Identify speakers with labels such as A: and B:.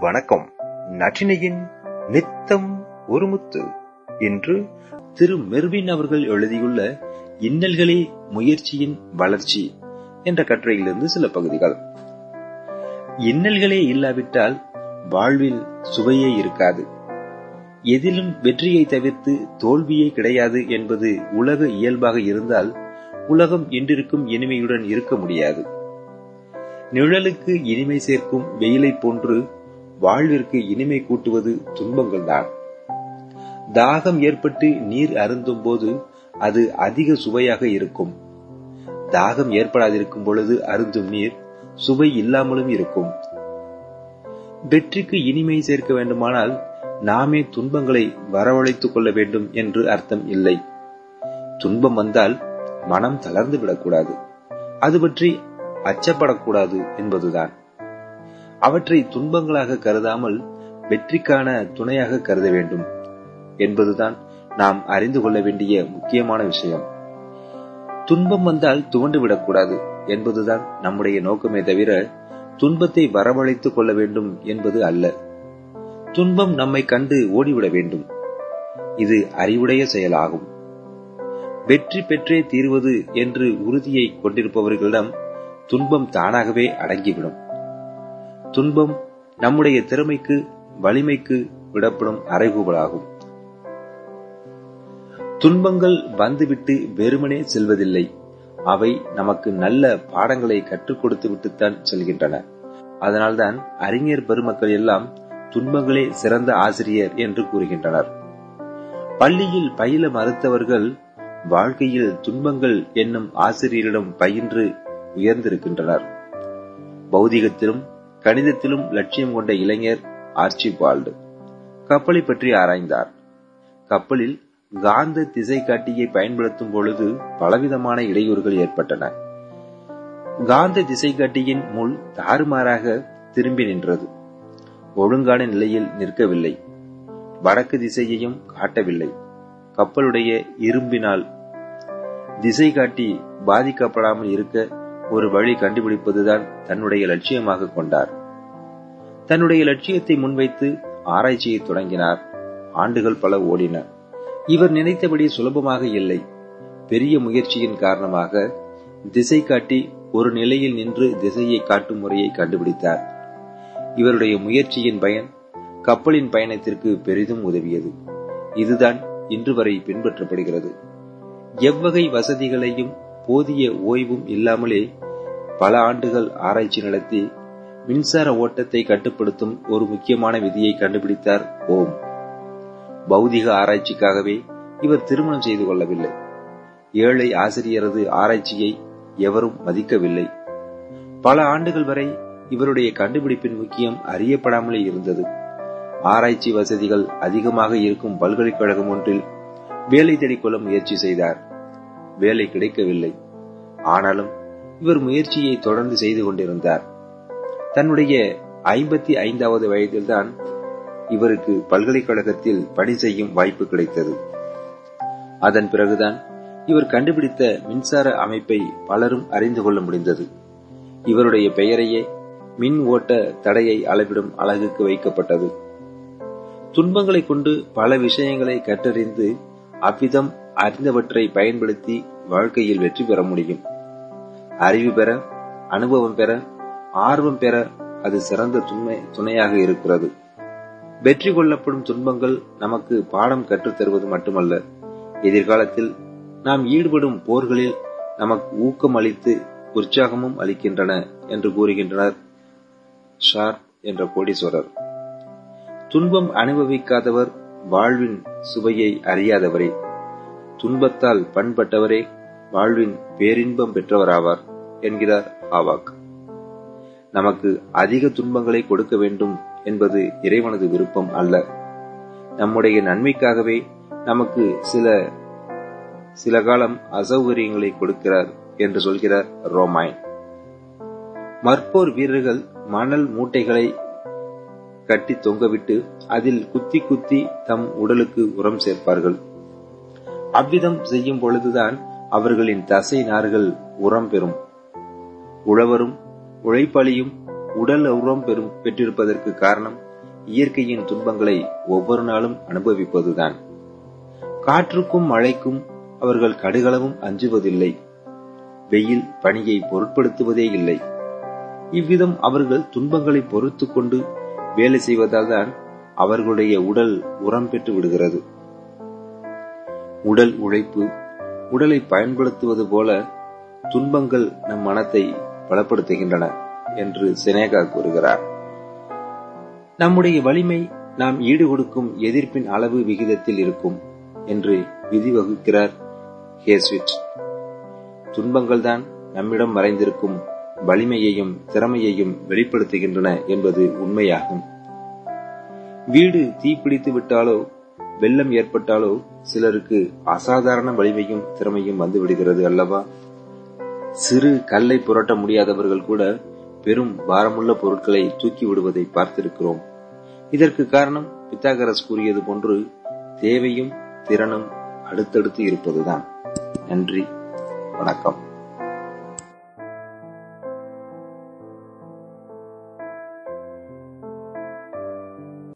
A: வணக்கம். நற்றினையின் நித்தம் ஒரு முத்து என்று திரு மெர்வின் அவர்கள் எழுதியுள்ள இன்னல்களே முயற்சியின் வளர்ச்சி என்ற கட்டுரையிலிருந்து சில பகுதிகள். இன்னல்களே இல்லாவிட்டால் வாழ்வில் சுவையே இருக்காது. எதிலும் வெற்றியை தவிர்த்து தோல்வியே கிடையாது என்பது உலக இயல்பாக இருந்தால் உலகம் இன்றிருக்கும் இனிமையுடன் இருக்க முடியாது. நிழலுக்கு இனிமை சேர்க்கும் வெயிலை போன்று வாழ்விற்கு இனிமை கூட்டுவது துன்பங்கள்தான். தாகம் ஏற்பட்டு நீர் அருந்தும் போது அது அதிக சுவையாக இருக்கும். தாகம் ஏற்படாதிருக்கும் பொழுது அருந்தும் நீர் சுவை இல்லாமலும் இருக்கும். வெற்றிக்கு இனிமை சேர்க்க வேண்டுமானால் நாமே துன்பங்களை வரவழைத்துக் கொள்ள வேண்டும் என்று அர்த்தம் இல்லை. துன்பம் வந்தால் மனம் தளர்ந்து விடக்கூடாது. அது பற்றி அச்சப்படக்கூடாது என்பதுதான். அவற்றை துன்பங்களாக கருதாமல் வெற்றிக்கான துணையாக கருத வேண்டும் என்பதுதான் நாம் அறிந்து கொள்ள வேண்டிய முக்கியமான விஷயம். துன்பம் வந்தால் துவண்டு விடக்கூடாது என்பதுதான் நம்முடைய நோக்கமே தவிர துன்பத்தை வரவழைத்துக் கொள்ள வேண்டும் என்பது அல்ல. துன்பம் நம்மை கண்டு ஓடிவிட வேண்டும். இது அறிவுடைய செயலாகும். வெற்றி பெற்றே தீர்வது என்று உறுதியை கொண்டிருப்பவர்களிடம் துன்பம் தானாகவே அடங்கிவிடும். துன்பம் நம்முடைய திறமைக்கு வலிமைக்கு விடப்படும் அறைகூவலாகும். துன்பங்கள் வந்துவிட்டு வெறுமனே செல்வதில்லை. அவை நமக்கு நல்ல பாடங்களை கற்றுக் கொடுத்து விட்டுத்தான் செல்கின்றன. அதனால்தான் அறிஞர் பெருமக்கள் எல்லாம் துன்பங்களே சிறந்த ஆசிரியர் என்று கூறுகின்றனர். பள்ளியில் பயில மறுத்தவர்கள் வாழ்க்கையில் துன்பங்கள் என்னும் ஆசிரியரிடம் பயின்று உயர்ந்திருக்கின்றனர். பௌதிகத்திலும் கணிதத்திலும் லட்சியம் கொண்ட இளைஞர் ஆர்ச்சிபால்டு கப்பலை பற்றி ஆராய்ந்தார். கப்பலில் காந்த திசை காட்டியை பயன்படுத்தும் பொழுது பலவிதமான இடையூறுகள் ஏற்பட்டன. காந்த திசை காட்டியின் முள் தாறுமாறாக திரும்பி நின்றது. ஒழுங்கான நிலையில் நிற்கவில்லை. வடக்கு திசையையும் காட்டவில்லை. கப்பலுடைய இரும்பினால் திசை காட்டி பாதிக்கப்படாமல் இருக்க ஒரு வழி கண்டுபிடிப்பதுதான் தன்னுடைய லட்சியமாக கொண்டார். தன்னுடைய லட்சியத்தை முன்வைத்து ஆராய்ச்சியை தொடங்கினார். ஆண்டுகள் பல ஓடின. இவர் நினைத்தபடி சுலபமாக இல்லை. பெரிய முயற்சியின் காரணமாக திசை காட்டி ஒரு நிலையில் நின்று திசையை காட்டும் முறையை கண்டுபிடித்தார். இவருடைய முயற்சியின் பயன் கப்பலின் பயணத்திற்கு பெரிதும் உதவியது. இதுதான் இன்று வரை பின்பற்றப்படுகிறது. எவ்வகை வசதிகளையும் போதிய ஓய்வும் இல்லாமலே பல ஆண்டுகள் ஆராய்ச்சி நடத்தி மின்சார ஓட்டத்தை கட்டுப்படுத்தும் ஒரு முக்கியமான விதியை கண்டுபிடித்தார் ஓம். பௌதிக ஆராய்ச்சிக்காகவே இவர் திருமணம் செய்து கொள்ளவில்லை. ஏழை ஆசிரியரது ஆராய்ச்சியை எவரும் மதிக்கவில்லை. பல ஆண்டுகள் வரை இவருடைய கண்டுபிடிப்பின் முக்கியம் அறியப்படாமலே இருந்தது. ஆராய்ச்சி வசதிகள் அதிகமாக இருக்கும் பல்கலைக்கழகம் ஒன்றில் வேலை தேடிக்கொள்ள முயற்சி செய்தார். வேலை கிடைக்கவில்லை. ஆனாலும் இவர் முயற்சியை தொடர்ந்து செய்து கொண்டிருந்தார். தன்னுடைய ஐம்பத்தி ஐந்தாவது வயதில்தான் இவருக்கு பல்கலைக்கழகத்தில் பணி செய்யும் வாய்ப்பு கிடைத்தது. அதன் பிறகுதான் இவர் கண்டுபிடித்த மின்சார அமைப்பை பலரும் அறிந்து கொள்ள முடிந்தது. இவருடைய பெயரையே மின் ஓட்ட தடையை அளவிடும் அழகுக்கு வைக்கப்பட்டது. துன்பங்களை கொண்டு பல விஷயங்களை கற்றறிந்து அவ்விதம் அறிந்தவற்றை பயன்படுத்தி வாழ்க்கையில் வெற்றி பெற முடியும். அறிவு பெற அனுபவம் பெற ஆர்வம் பெற அது சிறந்த துணையாக இருக்கிறது. வெற்றி கொள்ளப்படும் துன்பங்கள் நமக்கு பாடம் கற்றுத் தருவது மட்டுமல்ல. எதிர்காலத்தில் நாம் ஈடுபடும் போர்களில் நமக்கு ஊக்கம் அளித்து உற்சாகமும் அளிக்கின்றன என்று கூறுகின்றனர் ஷார் என்ற கோடீஸ்வரர். துன்பம் அனுபவிக்காதவர் வாழ்வின் சுவையை அறியாதவரே. துன்பத்தால் பண்பட்டவரே வாழ்வின் பேரின்பம் பெற்றவராவார் என்கிறார் ஆவாக். நமக்கு அதிக துன்பங்களை கொடுக்க வேண்டும் என்பது இறைவனது விருப்பம் அல்ல. நம்முடைய நன்மைக்காகவே நமக்கு சில சில காலம் அசௌகரியங்களை கொடுக்கிறார் என்று சொல்கிறார் ரோமாயன். மற்போர் வீரர்கள் மணல் மூட்டைகளை கட்டி தொங்கவிட்டு அதில் குத்தி குத்தி தம் உடலுக்கு உரம் சேர்ப்பார்கள். அவ்விதம் செய்யும் பொழுதுதான் அவர்களின் தசை நார்கள் உரம் பெறும் உழவரும் உழைப்பாளியும் உடல் உரம் பெறும் பெற்றிருப்பதற்கு காரணம் இயற்கையின் துன்பங்களை ஒவ்வொரு நாளும் அனுபவிப்பதுதான். காற்றுக்கும் மழைக்கும் அவர்கள் கடுகளவும் அஞ்சுவதில்லை. வெயில் பணியை பொருட்படுத்துவதே இல்லை. இவ்விதம் அவர்கள் துன்பங்களை பொறுத்து கொண்டு வேலை செய்வதால் தான் அவர்களுடைய உடல் உரம் பெற்று விடுகிறது. உடல் உழைப்பு. உடலை பயன்படுத்துவது போல துன்பங்கள் நம் மனத்தை பலப்படுத்துகின்றன என்று செனேகா கூறுகிறார். நம்முடைய வலிமை நாம் ஈடு கொடுக்கும் எதிர்ப்பின் அளவு விகிதத்தில் இருக்கும் என்று விதி வகுக்கிறார் ஹேஸ்விட். துன்பங்கள் தான் நம்மிடம் மறைந்திருக்கும் வலிமையையும் திறமையையும் வெளிப்படுத்துகின்றன என்பது உண்மையாகும். வீடு தீப்பிடித்து விட்டாலோ வெள்ளம் ஏற்பட்டாலோ சிலருக்கு அசாதாரண வலிமையும் திறமையும் வந்து விடுகிறது அல்லவா? சிறு கல்லை புரட்ட முடியாதவர்கள் கூட பெரும் பாரமுள்ள பொருட்களை தூக்கி விடுவதை பார்த்திருக்கிறோம். இதற்கு காரணம் பித்தாகரஸ் கூறியது போன்று தேவையும் திறனும் அடுத்தடுத்து இருப்பதுதான். நன்றி. வணக்கம்.